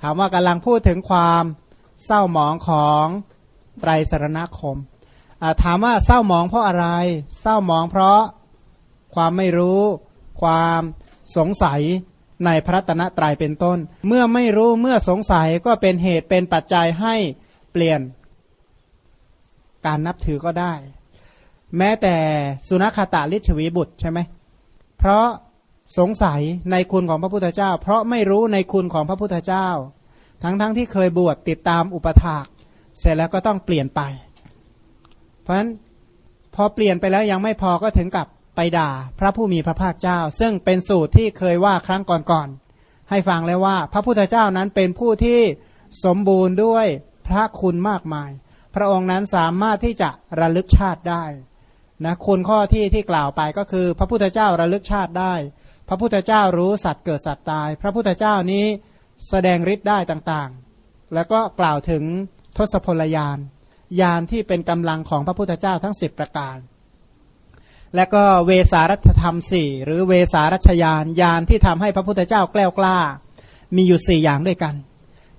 ถามว่ากำลังพูดถึงความเศร้าหมองของไตรสรณคม ถามว่าเศร้าหมองเพราะอะไร เศร้าหมองเพราะความไม่รู้ ความสงสัยในพระตนะตรายเป็นต้น เมื่อไม่รู้เมื่อสงสัยก็เป็นเหตุเป็นปัจจัยให้เปลี่ยน การนับถือก็ได้ แม้แต่สุนัขตาลิชวีบุตรใช่ไหมเพราะ สงสัยในคุณของพระพุทธเจ้า เพราะไม่รู้ในคุณของพระพุทธเจ้า ทั้งๆทที่เคยบวชติดตามอุปถากเสร็จแล้วก็ต้องเปลี่ยนไป เพราะฉะนั้นพอเปลี่ยนไปแล้วยังไม่พอก็ถึงกับไปด่าพระผู้มีพระภาคเจ้า ซึ่งเป็นสูตรที่เคยว่าครั้งก่อนๆให้ฟังแล้วว่า พระพุทธเจ้านั้นเป็นผู้ที่สมบูรณ์ด้วยพระคุณมากมาย พระองค์นั้นสามารถที่จะระลึกชาติได้นะคุณข้อที่ที่กล่าวไปก็คือ พระพุทธเจ้าระลึกชาติได้ พระพุทธเจ้ารู้สัตว์เกิดสัตว์ตาย พระพุทธเจ้านี้แสดงฤทธิ์ได้ต่างๆ แล้วก็กล่าวถึงทศพลยานยานที่เป็นกำลังของพระพุทธเจ้าทั้งสิบประการ และก็เวสารัชธรรมสี่หรือเวสารัชยานยานที่ทำให้พระพุทธเจ้าแกล้วกล้า มีอยู่สี่อย่างด้วยกัน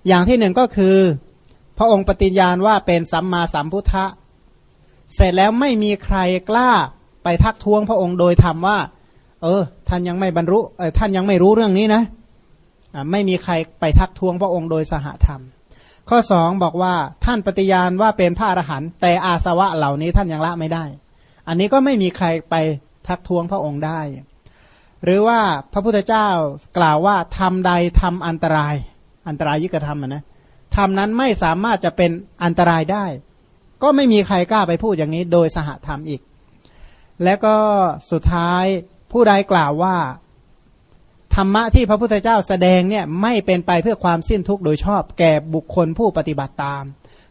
อย่างที่หนึ่งก็คือ พระองค์ปฏิญญาณว่าเป็นสัมมาสัมพุทธะเสร็จแล้วไม่มีใครกล้าไปทักท้วงพระองค์โดยทำว่า เออ ท่านยังไม่บรรลุเออท่านยังไม่รู้เรื่องนี้นะไม่มีใครไปทักท้วงพระองค์โดยสหธรรม ข้อสองบอกว่าท่านปฏิญาณว่าเป็นพระอรหันต์แต่อาสวะเหล่านี้ท่านยังละไม่ได้ อันนี้ก็ไม่มีใครไปทักท้วงพระองค์ได้ หรือว่าพระพุทธเจ้ากล่าวว่าทำใดทำอันตราย อันตรายยิ่งกระทำนะทำนั้นไม่สามารถจะเป็นอันตรายได้ ก็ไม่มีใครกล้าไปพูดอย่างนี้โดยสหธรรมอีก และก็สุดท้าย ผู้ใดกล่าวว่า ธรรมะที่พระพุทธเจ้าแสดงเนี่ยไม่เป็นไปเพื่อความสิ้นทุกข์โดยชอบแก่บุคคลผู้ปฏิบัติตาม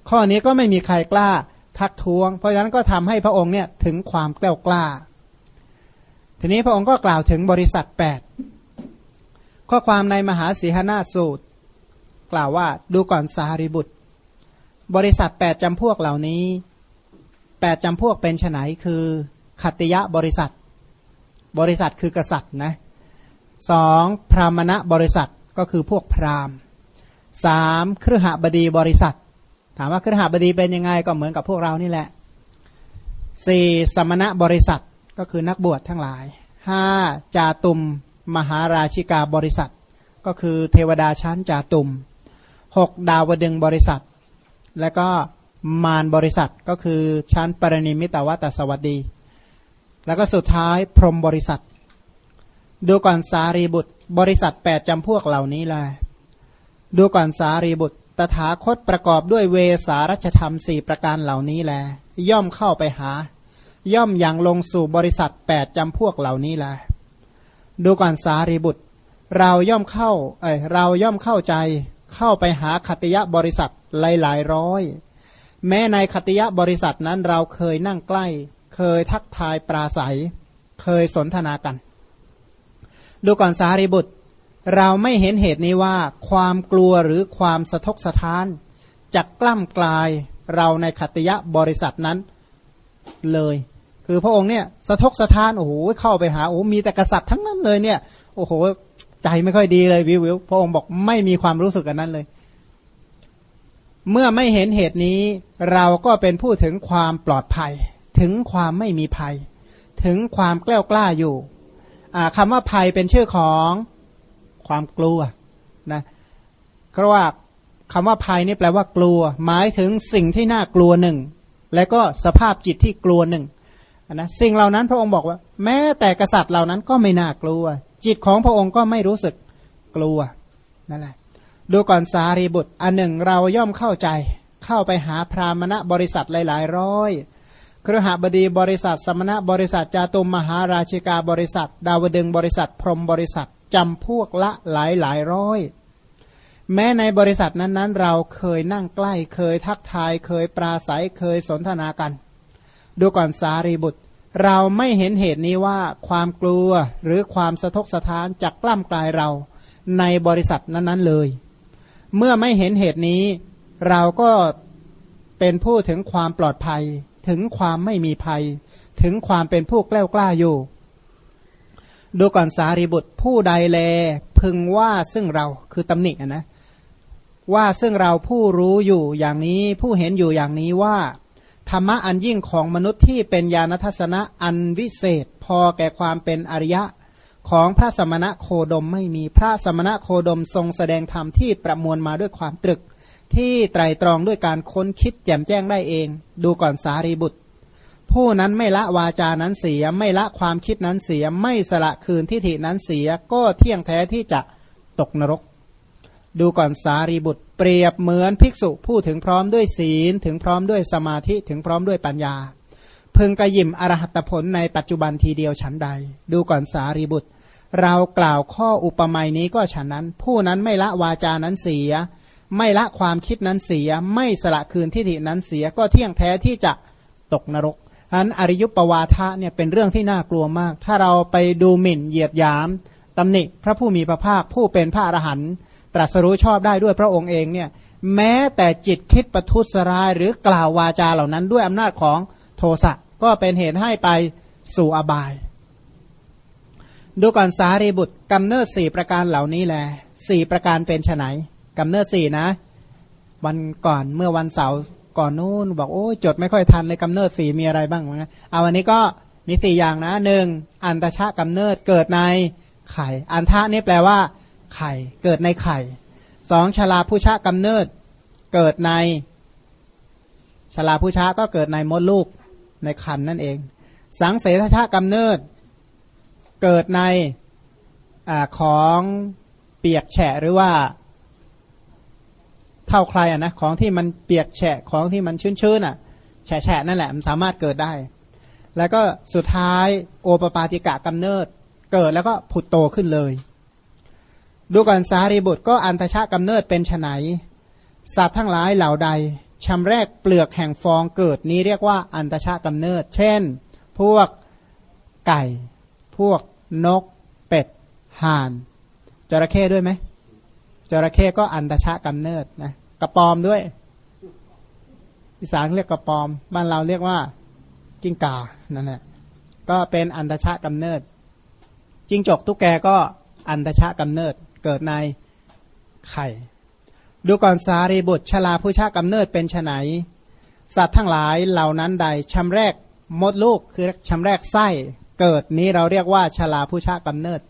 ข้อนี้ก็ไม่มีใครกล้าทักท้วง เพราะฉะนั้นก็ทำให้พระองค์เนี่ยถึงความกล้ากล้า ทีนี้พระองค์ก็กล่าวถึงบริษัท 8 ข้อความในมหาสีหนาสูตร กล่าวว่าดูก่อนสารีบุตร บริษัทแปดจำพวกเหล่านี้แปดจำพวกเป็นไนคือขัตยะบริษัท บริษัทคือกษัตริย์นะสองพรามณะบริษัทก็คือพวกพราหมณ์สามเครือหบดีบริษัท ถามว่าเครือหบดีเป็นยังไงก็เหมือนกับพวกเรานี่แหละสี่สมณะบริษัทก็คือนักบวชทั้งหลายห้าจาตุมมหาราชิกาบริษัท ก็คือเทวดาชั้นจาตุมหกดาวดึงบริษัท และก็มารบริษัทก็คือชั้นปรณิมิตวัตสวัสดี แล้วก็สุดท้ายพรหมบริษัท ดูก่อนสารีบุตร บริษัทแปดจำพวกเหล่านี้แหละดูก่อนสารีบุตร ตถาคตประกอบด้วยเวสารัชธรรมสี่ประการเหล่านี้แล ย่อมเข้าไปหา ย่อมอย่างลงสู่บริษัทแปดจำพวกเหล่านี้แล ดูก่อนสารีบุตร เราย่อมเข้า เอ้ยเราย่อมเข้าใจ เข้าไปหาคติยะบริษัทหลายหลายร้อย แม้ในคติยะบริษัทนั้นเราเคยนั่งใกล้ เคยทักทายปราศัย เคยสนทนากัน ดูก่อนสารีบุตร เราไม่เห็นเหตุนี้ว่า ความกลัวหรือความสะทกสะท้านจะกกล้ำกลายเราในคติยะบริษัทนั้นเลย คือพระองค์เนี่ยสะทกสะท้านโอ้โหเข้าไปหาโอ้มีแต่กษัตริย์ทั้งนั้นเลยเนี่ย โอ้โหใจไม่ค่อยดีเลยวิววิวพระองค์บอกไม่มีความรู้สึกกันนั้นเลย เมื่อไม่เห็นเหตุนี้เราก็เป็นผู้ถึงความปลอดภัย ถึงความไม่มีภัย ถึงความกล้ากล้าอยู่คำว่าภัยเป็นชื่อของความกลัวนะเพราะว่าคำว่าภัยนี่แปลว่ากลัว หมายถึงสิ่งที่น่ากลัวหนึ่ง และก็สภาพจิตที่กลัวหนึ่งนะสิ่งเหล่านั้นพระองค์บอกว่า แม้แต่กษัตริย์เหล่านั้นก็ไม่น่ากลัว จิตของพระองค์ก็ไม่รู้สึกกลัวนั่นแหละดูก่อนสารีบุตรอันหนึ่งเราย่อมเข้าใจ เข้าไปหาพรามณะบริษัทหลาย ๆ ร้อย ครหบดีบริษัท สมณะบริษัทจาตุมมหาราชิกาบริษัท ดาวดึงบริษัท พรมบริษัทจำพวกละหลายหลายร้อย แม้ในบริษัทนั้นๆ เราเคยนั่งใกล้เคยทักทายเคยปราศัยเคยสนทนากัน ดูก่อนสารีบุตร เราไม่เห็นเหตุนี้ว่าความกลัวหรือความสะทกสะท้านจะกล้ำกลายเราในบริษัทนั้นๆเลย เมื่อไม่เห็นเหตุนี้ เราก็เป็นผู้ถึงความปลอดภัย ถึงความไม่มีภัย ถึงความเป็นผู้แกล้ากล้าอยู่ ดูก่อนสารีบุตรผู้ใดแล พึงว่าซึ่งเราคือตำหนินะ ว่าซึ่งเราผู้รู้อยู่อย่างนี้ผู้เห็นอยู่อย่างนี้ว่า ธรรมะอันยิ่งของมนุษย์ที่เป็นญาณทัศนะอันวิเศษ พอแก่ความเป็นอริยะของพระสมณะโคดมไม่มีพระสมณะโคดมทรงแสดงธรรมที่ประมวลมาด้วยความตรึก ที่ไตรตรองด้วยการค้นคิดแจ่มแจ้งได้เอง ดูก่อนสารีบุตร ผู้นั้นไม่ละวาจานั้นเสีย ไม่ละความคิดนั้นเสีย ไม่สละคืนทิฏฐินั้นเสีย ก็เที่ยงแท้ที่จะตกนรก ดูก่อนสารีบุตร เปรียบเหมือนภิกษุผู้ถึงพร้อมด้วยศีล ถึงพร้อมด้วยสมาธิถึงพร้อมด้วยปัญญา พึงกระยิมอรหัตผลในปัจจุบันทีเดียวฉันใด ดูก่อนสารีบุตร เรากล่าวข้ออุปมานี้ก็ฉะนั้น ผู้นั้นไม่ละวาจานั้นเสีย ไม่ละความคิดนั้นเสีย ไม่สละคืนทิฏฐินั้นเสียก็เที่ยงแท้ที่จะตกนรกอันอริยุปวาทะเนี่ยเป็นเรื่องที่น่ากลัวมาก ถ้าเราไปดูหมิ่นเหยียดยามตำหนิพระผู้มีพระภาคผู้เป็นพระอรหันต์ตรัสรู้ชอบได้ด้วยพระองค์เองเนี่ยแม้แต่จิตคิดประทุษร้ายหรือกล่าววาจาเหล่านั้นด้วยอำนาจของโทสะก็เป็นเหตุให้ไปสู่อบาย ดูก่อนสารีบุตรกำเนิดสี่ประการเหล่านี้แหละสี่ประการเป็นไน กำเนิดสี่นะ วันก่อนเมื่อวันเสาร์ก่อนนู้นบอกโอ้จดไม่ค่อยทันเลยกำเนิดสี่มีอะไรบ้างนะเอาวันนี้ก็มีสี่อย่างนะหนึ่งอันตชะกำเนิดเกิดในไข่ อันทะนี่แปลว่า ไข่ เกิดในไข่สองชลาผู้ชะกำเนิด เกิดในชลาผู้ชะก็เกิดในมดลูกในคันนั่นเอง สังเสทชะกำเนิด เกิดในอของเปียกแฉะหรือว่า เท่าใครอะนะของที่มันเปียกแฉะของที่มันชื้นๆอะแฉะนั่นแหละมันสามารถเกิดได้ แล้วก็สุดท้ายโอปปาติกะกำเนิด เกิดแล้วก็ผุดโตขึ้นเลย ดูก่อนสารีบุตรก็อันตชากำเนิดเป็นไนสัตว์ทั้งหลายเหล่าใดชำแรกเปลือกแห่งฟองเกิดนี้เรียกว่าอันตชากำเนิด เช่น พวกไก่ พวกนก เป็ดห่านจระเข้ด้วยไหมจระเข้ก็อันตชะกำเนิดนะ กระปอมด้วยอีสานเรียกกระปอม บ้านเราเรียกว่ากิ้งกานั่นแหละก็เป็นอันตชะกำเนิดจิงจกตุ๊กแกก็อันตชะกำเนิดเกิดในไข่ ดูก่อนสารีบุตรชลาผู้ชากำเนิดเป็นไนสัตว์ทั้งหลายเหล่านั้นใดชำแรกมดลูกคือชำแรกไส้เกิดนี้เราเรียกว่าชลาผู้ชากำเนิด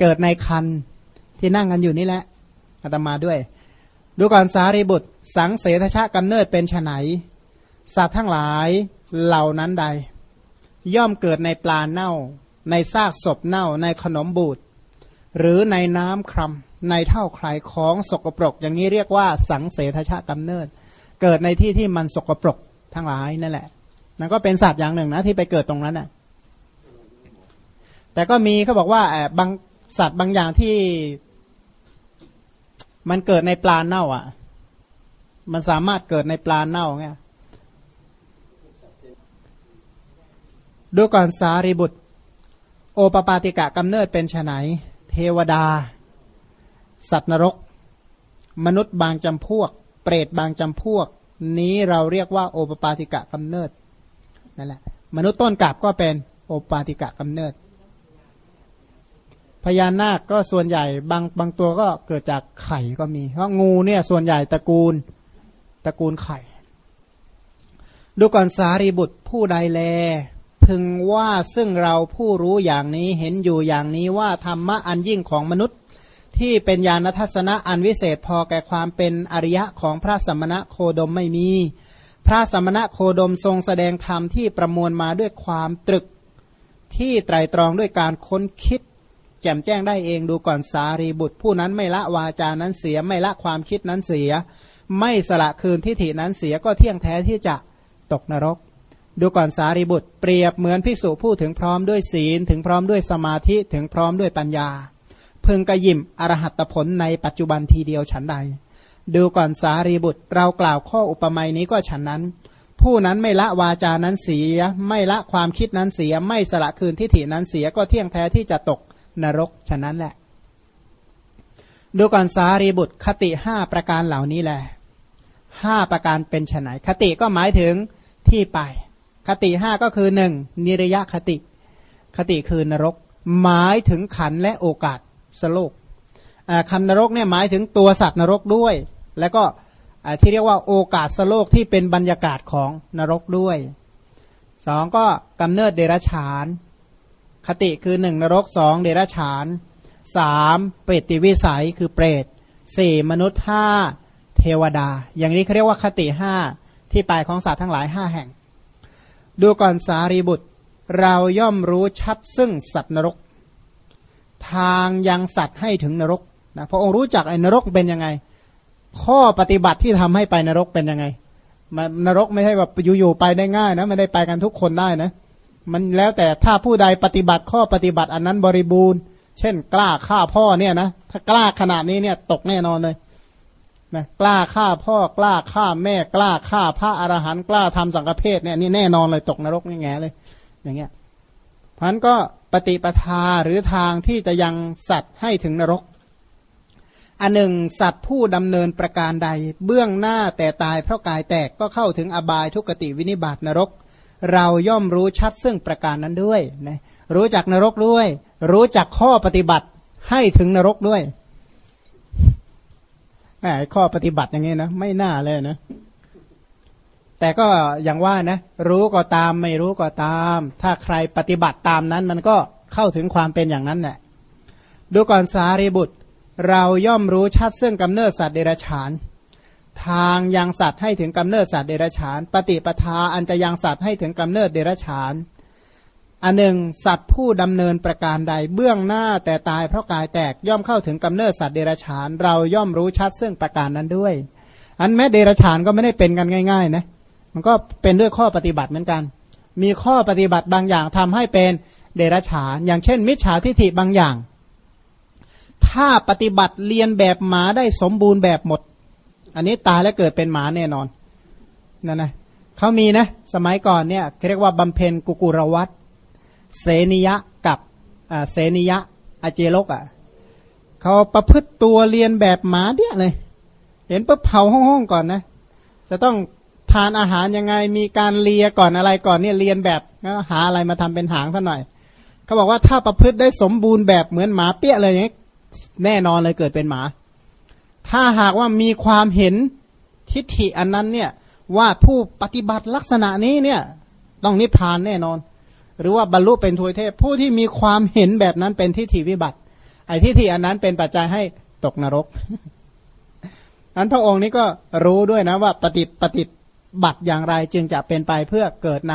เกิดในคันที่นั่งกันอยู่นี่แหละอาตมาด้วย ดูก่อนสารีบุตร สังเสทชากำเนิดเป็นไนสัตว์ทั้งหลายเหล่านั้นใด ย่อมเกิดในปลาเน่า ในซากศพเน่าในขนมบูดหรือในน้ำครำในเท่าใครของสกปรก อย่างนี้เรียกว่าสังเสทชากำเนิด เกิดในที่ที่มันสกปรกทั้งหลายนั่นแหละนั่นก็เป็นสัตว์อย่างหนึ่งนะที่ไปเกิดตรงนั้นน่ะแต่ก็มีเขาบอกว่าบางสัตว์บางอย่างที่ มันเกิดในปลาเน่า อะ มันสามารถเกิดในปลาเน่าไงดูก่อนสารีบุตร โอปปาติกะกำเนิดเป็นไนเทวดา สัตว์นรก มนุษย์บางจำพวก เปรตบางจำพวก นี้เราเรียกว่าโอปปาติกะกำเนิดนั่นแหละ มนุษย์ต้นกาบก็เป็นโอปปาติกะกำเนิด พญานาคก็ส่วนใหญ่บางบางตัวก็เกิดจากไข่ก็มี เพราะงูเนี่ยส่วนใหญ่ตระกูลตระกูลไข่ ดูก่อนสารีบุตรผู้ใดแล พึงว่าซึ่งเราผู้รู้อย่างนี้เห็นอยู่อย่างนี้ว่าธรรมะอันยิ่งของมนุษย์ ที่เป็นญาณทัศนะอันวิเศษพอแก่ความเป็นอริยะของพระสมณะโคดมไม่มี พระสมณะโคดมทรงแสดงธรรมที่ประมวลมาด้วยความตรึกที่ไตรตรองด้วยการค้นคิด แจ่มแจ้งได้เองดูก่อนสารีบุตรผู้นั้นไม่ละวาจานั้นเสียไม่ละความคิดนั้นเสีย ไม่สละคืนทิฏฐินั้นเสียก็เที่ยงแท้ที่จะตกนรก ดูก่อนสารีบุตรเปรียบเหมือนภิกษุผู้ถึงพร้อมด้วยศีล ถึงพร้อมด้วยสมาธิถึงพร้อมด้วยปัญญา พึงกระยิมอรหัตผลในปัจจุบันทีเดียวฉันใด ดูก่อนสารีบุตรเรากล่าวข้ออุปมานี้ก็ฉันนั้นผู้นั้นไม่ละวาจานั้นเสีย ไม่ละความคิดนั้นเสีย ไม่สละคืนทิฏฐินั้นเสียก็เที่ยงแท้ที่จะตก นรกฉะนั้นแหละ ดูก่อนสารีบุตรคติห้าประการเหล่านี้แหละห้าประการเป็นฉไนคติก็หมายถึงที่ไป คติห้าก็คือหนึ่งนิรยคติ คติคือนรก หมายถึงขันและโอกาสสโลกคำนรกเนี่ยหมายถึงตัวสัตว์นรกด้วย แล้วก็ที่เรียกว่าโอกาสสโลกที่เป็นบรรยากาศของนรกด้วยสองก็กำเนิดเดรัจฉาน คติคือหนึ่งนรกสองเดรัจฉานสามเปรติวิสัยคือเปรตสี่มนุษย์ห้าเทวดา อย่างนี้เขาเรียกว่าคติห้าที่ไปของสัตว์ทั้งหลายห้าแห่ง ดูก่อนสารีบุตร เราย่อมรู้ชัดซึ่งสัตว์นรก ทางยังสัตว์ให้ถึงนรกนะพระองค์รู้จักไอ้นรกเป็นยังไง ข้อปฏิบัติที่ทำให้ไปนรกเป็นยังไงนรกไม่ใช่แบบอยู่ๆไปได้ง่ายนะไม่ได้ไปกันทุกคนได้นะ มันแล้วแต่ถ้าผู้ใดปฏิบัติข้อปฏิบัติอันนั้นบริบูรณ์ เช่น กล้าฆ่าพ่อเนี่ยนะถ้ากล้าขนาดนี้เนี่ยตกแน่นอนเลยนะกล้าฆ่าพ่อกล้าฆ่าแม่กล้าฆ่าพระอรหันต์กล้าทำสังฆเพศเนี่ยนี่แน่นอนเลยตกนรกแง่เลย อย่างเงี้ยเพราะนั้นก็ปฏิปทาหรือทางที่จะยังสัตว์ให้ถึงนรก อันหนึ่ง สัตว์ผู้ดำเนินประการใด เบื้องหน้าแต่ตายเพราะกายแตกก็เข้าถึงอบายทุกติวินิบาตนรก เราย่อมรู้ชัดซึ่งประการนั้นด้วยนะรู้จักนรกด้วย รู้จักข้อปฏิบัติให้ถึงนรกด้วยไอ้ข้อปฏิบัติอย่างนี้นะไม่น่าเลยนะ แต่ก็อย่างว่านะ รู้ก็ตามไม่รู้ก็ตาม ถ้าใครปฏิบัติตามนั้น มันก็เข้าถึงความเป็นอย่างนั้นแหละดูก่อนสารีบุตร เราย่อมรู้ชัดซึ่งกำเนิดสัตว์เดรัจฉาน ทางยังสัตว์ให้ถึงกำเนิดสัตว์เดรัจฉาน ปฏิปทาอันจะยังสัตว์ให้ถึงกำเนิดเดรัจฉาน อันหนึ่ง สัตว์ผู้ดำเนินประการใดเบื้องหน้าแต่ตายเพราะกายแตกย่อมเข้าถึงกำเนิดสัตว์เดรัจฉาน เราย่อมรู้ชัดซึ่งประการนั้นด้วย อันแม้เดรัจฉานก็ไม่ได้เป็นกันง่าย ๆ นะ มันก็เป็นด้วยข้อปฏิบัติเหมือนกัน มีข้อปฏิบัติบางอย่างทำให้เป็นเดรัจฉาน อย่างเช่น มิจฉาทิฏฐิบางอย่าง ถ้าปฏิบัติเรียนแบบหมาได้สมบูรณ์แบบหมด อันนี้ตายแล้วเกิดเป็นหมาแน่นอนนั่นนะเขามีนะ สมัยก่อนเนี่ยเรียกว่าบำเพ็ญกุกุรวัตเสนิยะกับเสนิยะอาเจโลกอะ่ะเขาประพฤติตัวเรียนแบบหมาเนี่ยเลย เห็นปุ๊บเผาห้องๆก่อนนะ จะต้องทานอาหารยังไงมีการเลียก่อนอะไรก่อนเนี่ยเรียนแบบหาอะไรมาทำเป็นหางท่าหน่อยเขาบอกว่าถ้าประพฤติได้สมบูรณ์แบบเหมือนหมาเปี้ยเลยอย่างนี้แน่นอนเลยเกิดเป็นหมา ถ้าหากว่ามีความเห็นทิฏฐิอันนั้นเนี่ยว่าผู้ปฏิบัติลักษณะนี้เนี่ยต้องนิพพานแน่นอน หรือว่าบรรลุเป็นทวยเทพผู้ที่มีความเห็นแบบนั้นเป็นทิฏฐิวิบัติ ไอ้ทิฏฐิอันนั้นเป็นปัจจัยให้ตกนรกอันพระองค์นี้ก็รู้ด้วยนะว่าปฏิปฏิบัติอย่างไรจึงจะเป็นไปเพื่อเกิดใน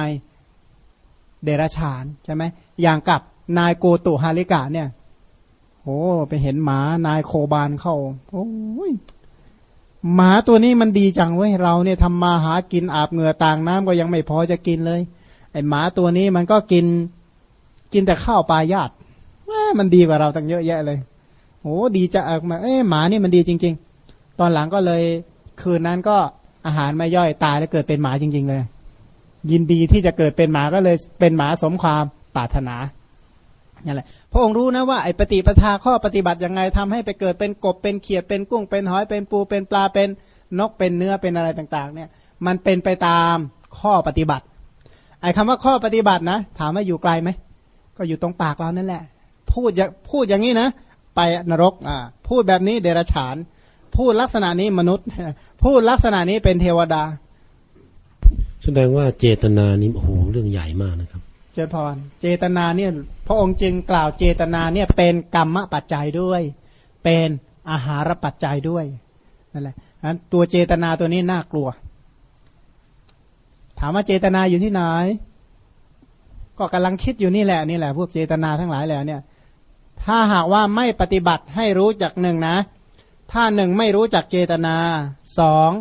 เดรัจฉานใช่ไหมอย่างกับนายโกตุฮาริกะเนี่ย โอ้ไปเห็นหมานายโคบานเข้า โอ้ยหมาตัวนี้มันดีจังเว้ยเราเนี่ยทำมาหากินอาบเหงื่อต่างน้ำก็ยังไม่พอจะกินเลย ไอหมาตัวนี้มันก็กินกินแต่ข้าวปลายาดมันดีกว่าเราตั้งเยอะแยะเลยโอ้ดีจะเออมาเอ้หมานี่มันดีจริง ๆ ตอนหลังก็เลยคืนนั้นก็อาหารไม่ย่อยตายแล้วเกิดเป็นหมาจริง ๆ เลย ยินดีที่จะเกิดเป็นหมาก็เลยเป็นหมาสมความปรารถนา นั่แหละพระองค์รู้นะว่าไอ้ปฏิปทาข้อปฏิบัติยังไงทำให้ไปเกิดเป็นกบเป็นเขียดเป็นกุ้งเป็นหอยเป็นปูเป็นปลาเป็นนกเป็นเนื้อเป็นอะไรต่างๆ เนี่ยมันเป็นไปตามข้อปฏิบัติ ไอ้คำว่าข้อปฏิบัตินะ ถามว่าอยู่ไกลไหมก็อยู่ตรงปากเรานั่นแหละ พูดพูดอย่างนี้นะ ไปนรกอ่าพูดแบบนี้เดรัจฉาน พูดลักษณะนี้มนุษย์ พูดลักษณะนี้เป็นเทวดา แสดงว่าเจตนานี้โอ้โหเรื่องใหญ่มากนะครับ เจพรเจตนาเนี่ยพระองค์จึงกล่าวเจตนาเนี่ยเป็นกรรมปัจจัยด้วย เป็นอาหารปัจจัยด้วยนั่นแหละอันตัวเจตนาตัวนี้น่ากลัว ถามว่าเจตนาอยู่ที่ไหน ก็กำลังคิดอยู่นี่แหละนี่แหละพวกเจตนาทั้งหลายแหละเนี่ย ถ้าหากว่าไม่ปฏิบัติให้รู้จักหนึ่งนะ ถ้าหนึ่งไม่รู้จักเจตนาสอง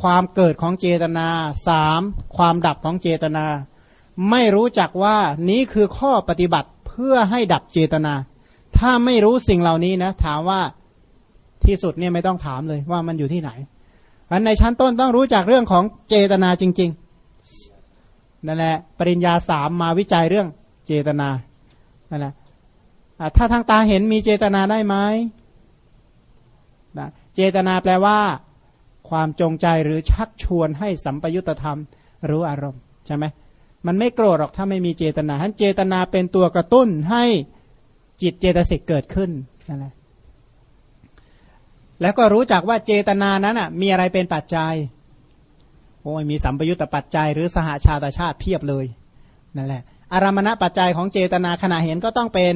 ความเกิดของเจตนาสามความดับของเจตนา ไม่รู้จักว่านี้คือข้อปฏิบัติเพื่อให้ดับเจตนา ถ้าไม่รู้สิ่งเหล่านี้นะ ถามว่าที่สุดเนี่ยไม่ต้องถามเลยว่ามันอยู่ที่ไหนอันในชั้นต้นต้องรู้จักเรื่องของเจตนาจริงๆนั่นแหละปริญญาสามมาวิจัยเรื่องเจตนานั่นแหละถ้าทางตาเห็นมีเจตนาได้ไหมนะเจตนาแปลว่า ความจงใจหรือชักชวนให้สัมปยุตธรรมรู้อารมณ์ใช่ไหม มันไม่โกรธหรอกถ้าไม่มีเจตนาท่านเจตนาเป็นตัวกระตุ้นให้จิตเจตสิกเกิดขึ้นนั่นแหละแล้วก็รู้จักว่าเจตนานั้นอะ มีอะไรเป็นปัจจัยโอ้ยมีสัมปยุตตปัจจัย หรือสหาชาตชาติเพียบเลยนั่นแหละ อารมณปัจจัยของเจตนาขณะเห็นก็ต้องเป็น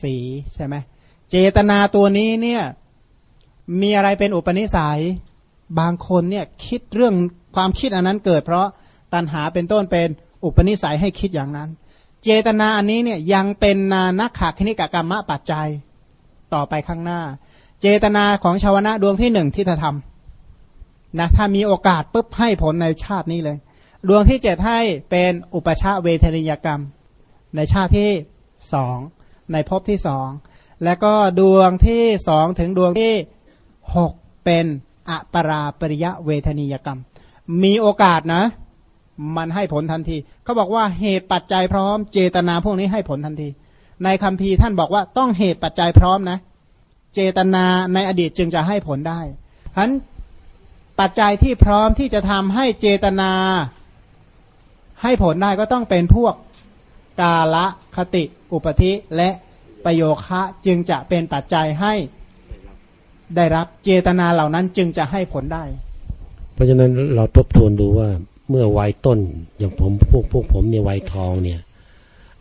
สีใช่ไหมเจตนาตัวนี้เนี่ยมีอะไรเป็นอุปนิสัย บางคนเนี่ยคิดเรื่องความคิดอันนั้นเกิด เพราะ ตัณหาเป็นต้นเป็นอุปนิสัยให้คิดอย่างนั้น เจตนาอันนี้เนี่ยยังเป็นนานักขาคณิกกรรมะปัจจัยต่อไปข้างหน้า เจตนาของชาวนะดวงที่หนึ่งที่จะทำนะถ้ามีโอกาสปุ๊บให้ผลในชาตินี้เลย ดวงที่เจ็ดให้เป็นอุปชาเวทนิยกรรม ในชาติที่สองในภพที่สองและก็ดวงที่สองถึงดวงที่หกเป็นอปราปริยะเวทนิยกรรม มีโอกาสนะ มันให้ผลทันที เขาบอกว่าเหตุปัจจัยพร้อม เจตนาพวกนี้ให้ผลทันที ในคำพีท่านบอกว่าต้องเหตุปัจจัยพร้อมนะ เจตนาในอดีตจึงจะให้ผลได้ฉะนั้นปัจจัยที่พร้อมที่จะทำให้เจตนาให้ผลได้ก็ต้องเป็นพวกกาละคติ อุปธิและประโยคะจึงจะเป็นปัจจัยให้ได้รับเจตนาเหล่านั้นจึงจะให้ผลได้ เพราะฉะนั้นเราทบทวนดูว่า เมื่อวัยต้น อย่างผมพวกพวกผมเนี่ยวัยทองเนี่ย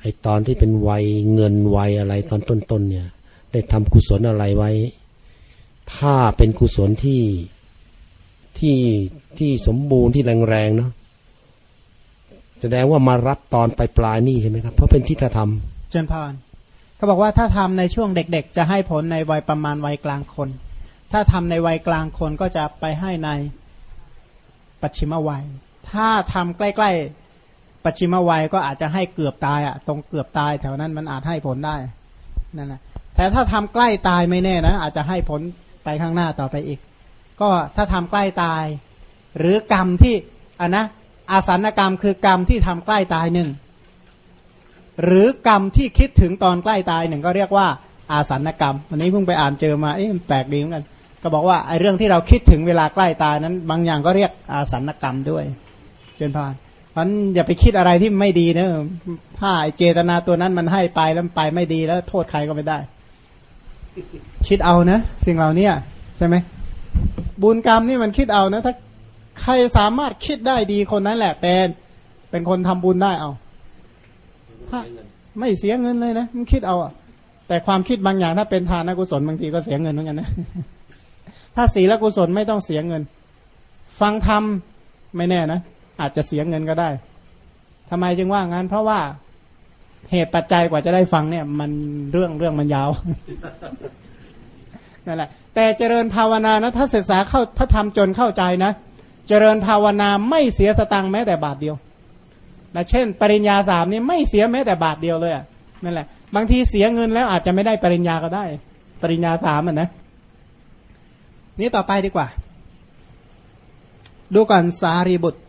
ไอตอนที่เป็นวัยเงินวัยอะไรตอนต้นๆเนี่ย ได้ทำกุศลอะไรไว้ ถ้าเป็นกุศลที่ที่ที่สมบูรณ์ที่แรงๆเนาะแสดงว่ามารับตอนปลายปลายนี่ใช่ไหมครับ เพราะเป็นทิฏฐธรรม เจนพานเขาบอกว่าถ้าทำในช่วงเด็ก ๆ จะให้ผลในวัยประมาณวัยกลางคน ถ้าทำในวัยกลางคนก็จะไปให้ในปัจฉิมวัย ถ้าทำใกล้ๆปัจฉิมวัยก็อาจจะให้เกือบตายอะตรงเกือบตายแถวนั้นมันอาจให้ผลได้นั่นแหละแต่ถ้าทำใกล้ตายไม่แน่นะอาจจะให้ผลไปข้างหน้าต่อไปอีก ก็ถ้าทำใกล้ตาย หรือกรรมที่อะนะอาสันกรรมคือกรรมที่ทำใกล้ตายหนึ่งหรือกรรมที่คิดถึงตอนใกล้ตายหนึ่งก็เรียกว่าอาสันกรรมวันนี้เพิ่งไปอ่านเจอมาเอ๊ะแปลกดีเหมือนกัน ก็บอกว่าไอ้เรื่องที่เราคิดถึงเวลาใกล้ตายนั้น บางอย่างก็เรียกอาสันกรรมด้วย เจนพานเพราะอย่าไปคิดอะไรที่ไม่ดีนะถ้าไอเจตนาตัวนั้นมันให้ไปแล้วไปไม่ดีแล้ว โทษใครก็ไม่ได้ คิดเอานะสิ่งเหล่านี้ใช่ไหมบุญกรรมนี่มันคิดเอานะ ถ้าใครสามารถคิดได้ดีคนนั้นแหละเป็นเป็นคนทำบุญได้เอาไม่เสียเงินเลยนะมันคิดเอาอะแต่ความคิดบางอย่างถ้าเป็นทานกุศลบางทีก็เสียเงินเหมือนกันนะถ้าศีลกุศลไม่ต้องเสียเงิน ฟังธรรมไม่แน่นะ อาจจะเสียเงินก็ได้ทำไมจึงว่างั้น เพราะว่าเหตุปัจจัยกว่าจะได้ฟังเนี่ย มันเรื่องเรื่องมันยาวนั่นแหละ แต่เจริญภาวนานะถ้าศึกษาเข้าพระธรรมจนเข้าใจนะเจริญภาวนาไม่เสียสตังค์แม้แต่บาทเดียวนะเช่น ปริญญาสามนี่ไม่เสียแม้แต่บาทเดียวเลยนั่นแหละ บางทีเสียเงินแล้วอาจจะไม่ได้ปริญญาก็ได้ ปริญญาสามอะนะนี่ต่อไปดีกว่า ดูก่อนสารีบุตร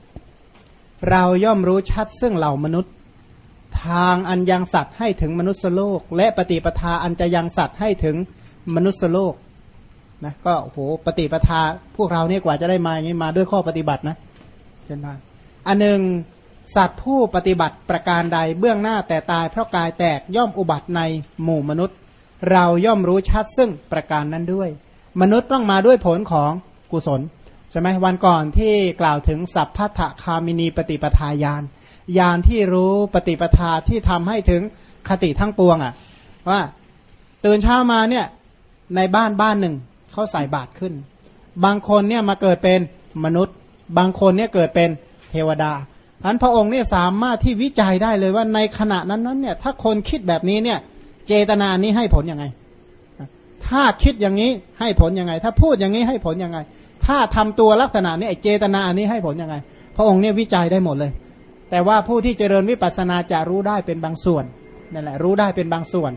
เราย่อมรู้ชัดซึ่งเหล่ามนุษย์ ทางอันยังสัตว์ให้ถึงมนุษย์โลก และปฏิปทาอันจะยังสัตว์ให้ถึงมนุษย์โลกนะก็โหปฏิปทาพวกเราเนี่ยกว่าจะได้มาอย่างนี้มาด้วยข้อปฏิบัตินะเช่นนั้นอันหนึ่งสัตว์ผู้ปฏิบัติประการใดเบื้องหน้าแต่ตายเพราะกายแตกย่อมอุบัติในหมู่มนุษย์ เราย่อมรู้ชัดซึ่งประการนั้นด้วย มนุษย์ต้องมาด้วยผลของกุศล ใช่ไหมวันก่อนที่กล่าวถึงสัพพะคามินีปฏิปทาญาณญาณที่รู้ปฏิปทาที่ทำให้ถึงคติทั้งปวงอะ่ะ ว่าตื่นเช้ามาเนี่ยในบ้านบ้านหนึ่งเขาใส่บาตรขึ้น บางคนเนี่ยมาเกิดเป็นมนุษย์ บางคนเนี่ยเกิดเป็นเทวดาอันพระองค์เนี่ยสามารถที่วิจัยได้เลยว่าในขณะนั้นนั้นเนี่ยถ้าคนคิดแบบนี้เนี่ยเจตนานี้ให้ผลยังไง ถ้าคิดอย่างนี้ให้ผลยังไง ถ้าพูดอย่างนี้ให้ผลยังไง ถ้าทำตัวลักษณะนี้เจตนาอันนี้ให้ผลยังไง พระองค์เนี่ยวิจัยได้หมดเลย แต่ว่าผู้ที่เจริญวิปัสสนาจะรู้ได้เป็นบางส่วนนั่นแหละรู้ได้เป็นบางส่วน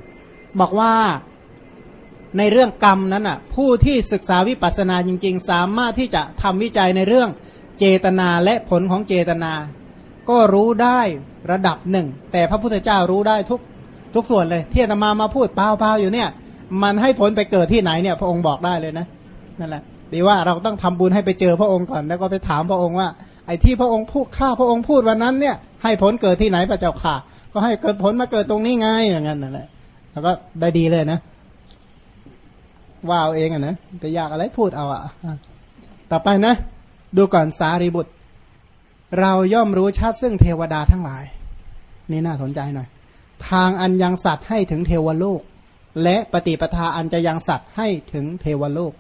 บอกว่าในเรื่องกรรมนั้นอะผู้ที่ศึกษาวิปัสสนาจริง ๆ สามารถที่จะทำวิจัยในเรื่องเจตนาและผลของเจตนา ก็รู้ได้ระดับหนึ่ง แต่พระพุทธเจ้ารู้ได้ทุกทุกส่วนเลยที่อาตมามาพูดเปล่าๆอยู่เนี่ย มันให้ผลไปเกิดที่ไหนเนี่ย พระองค์บอกได้เลยนะนั่นแหละ ดีว่าเราต้องทำบุญให้ไปเจอพระองค์ก่อนแล้วก็ไปถามพระองค์ว่า ไอ้ที่พระองค์พูดข้าพระองค์พูดวันนั้นเนี่ยให้ผลเกิดที่ไหนพระเจ้าค่ะ ก็ให้เกิดผลมาเกิดตรงนี้ไงอย่างนั้นนั่นแหละแล้วก็ได้ดีเลยนะว่าเอาเองอะนะไปยากอะไรพูดเอาอะ ต่อไปนะ ดูก่อนสารีบุตร เราย่อมรู้ชัดซึ่งเทวดาทั้งหลาย นี่น่าสนใจหน่อย ทางอันยังสัตว์ให้ถึงเทวโลก และปฏิปทาอันจะยังสัตว์ให้ถึงเทวโลก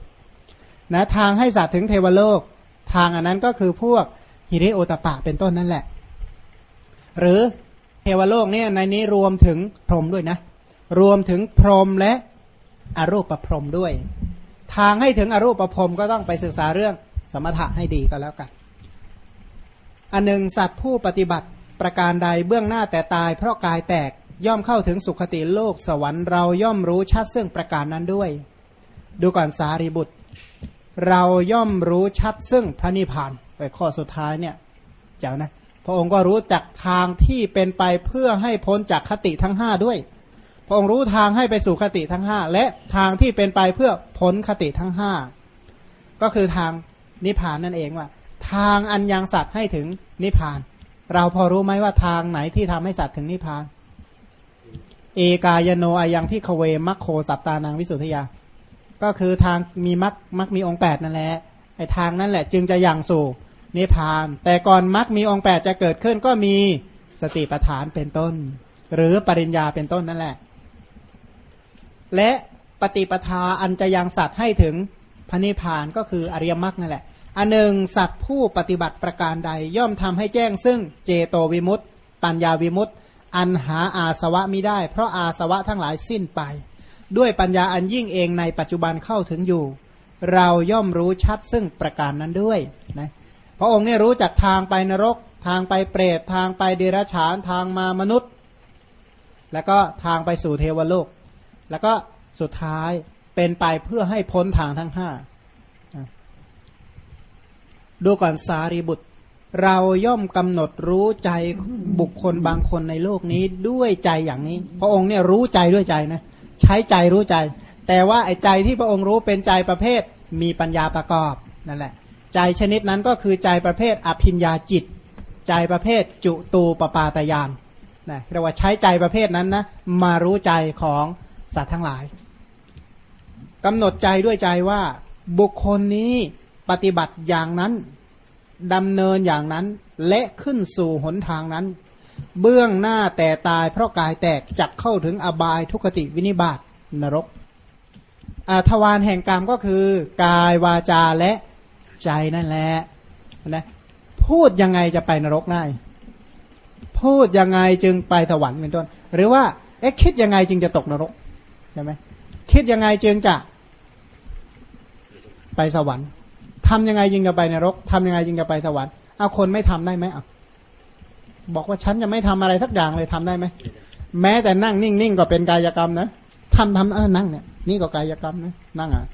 นะทางให้สัตว์ถึงเทวโลก ทางอันนั้นก็คือพวกฮิริโอตปะเป็นต้นนั่นแหละ หรือเทวโลกเนี่ยในนี้รวมถึงพรหมด้วยนะ รวมถึงพรหมและอรูปประพรหมด้วย ทางให้ถึงอรูปประพรหมก็ต้องไปศึกษาเรื่องสมถะให้ดีก็แล้วกัน อันหนึ่งสัตว์ผู้ปฏิบัติประการใดเบื้องหน้าแต่ตาย เพราะกายแตกย่อมเข้าถึงสุคติโลกสวรรค์เราย่อมรู้ชัดซึ่งประการนั้นด้วย ดูก่อนสารีบุตร เราย่อมรู้ชัดซึ่งพระนิพพานไปข้อสุดท้ายเนี่ยเจ้านะ พระองค์ก็รู้จักทางที่เป็นไปเพื่อให้พ้นจากคติทั้งห้าด้วย พระองค์รู้ทางให้ไปสู่คติทั้งห้าและทางที่เป็นไปเพื่อพ้นคติทั้งห้าก็คือทางนิพพานนั่นเองว่า ทางอันยังสัตว์ให้ถึงนิพพาน เราพอรู้ไหมว่าทางไหนที่ทำให้สัตว์ถึงนิพพาน เอกายโนอายังพิคเวมัคโคสัตตานังวิสุทธิยา ก็คือทางมีมัคมัคมีองแปดนั่นแหละไอทางนั่นแหละจึงจะยังสู่นิพพาน แต่ก่อนมัคมีองแปดจะเกิดขึ้นก็มีสติปัฏฐานเป็นต้น หรือปริญญาเป็นต้นนั่นแหละ และปฏิปทาอันจะยังสัตว์ให้ถึงพระนิพพานก็คืออริยมรรคนั่นแหละอันหนึ่งสัตว์ผู้ปฏิบัติประการใด ย่อมทำให้แจ้งซึ่งเจโตวิมุตต์ปัญญาวิมุตต์อันหาอาสวะมิได้ เพราะอาสวะทั้งหลายสิ้นไป ด้วยปัญญาอันยิ่งเองในปัจจุบันเข้าถึงอยู่ เราย่อมรู้ชัดซึ่งประการนั้นด้วยนะพระองค์เนี่ยรู้จักทางไปนรก ทางไปเปรตทางไปเดรัจฉานทางมามนุษย์ แล้วก็ทางไปสู่เทวโลก แล้วก็สุดท้ายเป็นไปเพื่อให้พ้นทางทั้งห้าดูก่อนสารีบุตร เราย่อมกำหนดรู้ใจบุคคลบางคนในโลกนี้ด้วยใจอย่างนี้ พระองค์เนี่ยรู้ใจด้วยใจนะ ใช้ใจรู้ใจ แต่ว่าไอ้ใจที่พระองค์รู้เป็นใจประเภทมีปัญญาประกอบนั่นแหละ ใจชนิดนั้นก็คือใจประเภทอภิญญาจิต ใจประเภทจุตูปปาตยานนะเรียกว่าใช้ใจประเภทนั้นนะมารู้ใจของสัตว์ทั้งหลายกำหนดใจด้วยใจว่าบุคคลนี้ปฏิบัติอย่างนั้นดำเนินอย่างนั้นและขึ้นสู่หนทางนั้น เบื้องหน้าแต่ตายเพราะกายแตกจักเข้าถึงอบายทุกติวินิบาตนรกทวารแห่งกรรมก็คือกายวาจาและใจนั่นแหละนะพูดยังไงจะไปนรกได้ พูดยังไงจึงไปสวรรค์เป็นต้น หรือว่าเอ๊ะคิดยังไงจึงจะตกนรกใช่ไหมคิดยังไงจึงจะไปสวรรค์ทำยังไงจึงจะไปนรกทำยังไงจึงจะไปสวรรค์เอาคนไม่ทำได้ไหมอะ บอกว่าฉันจะไม่ทำอะไรสักอย่างเลยทำได้ไหมแม้แต่นั่งนิ่งๆก็เป็นกายกรรมนะทำทำเออนั่งเนี่ยนี่ก็กายกรรมนะนั่งอะ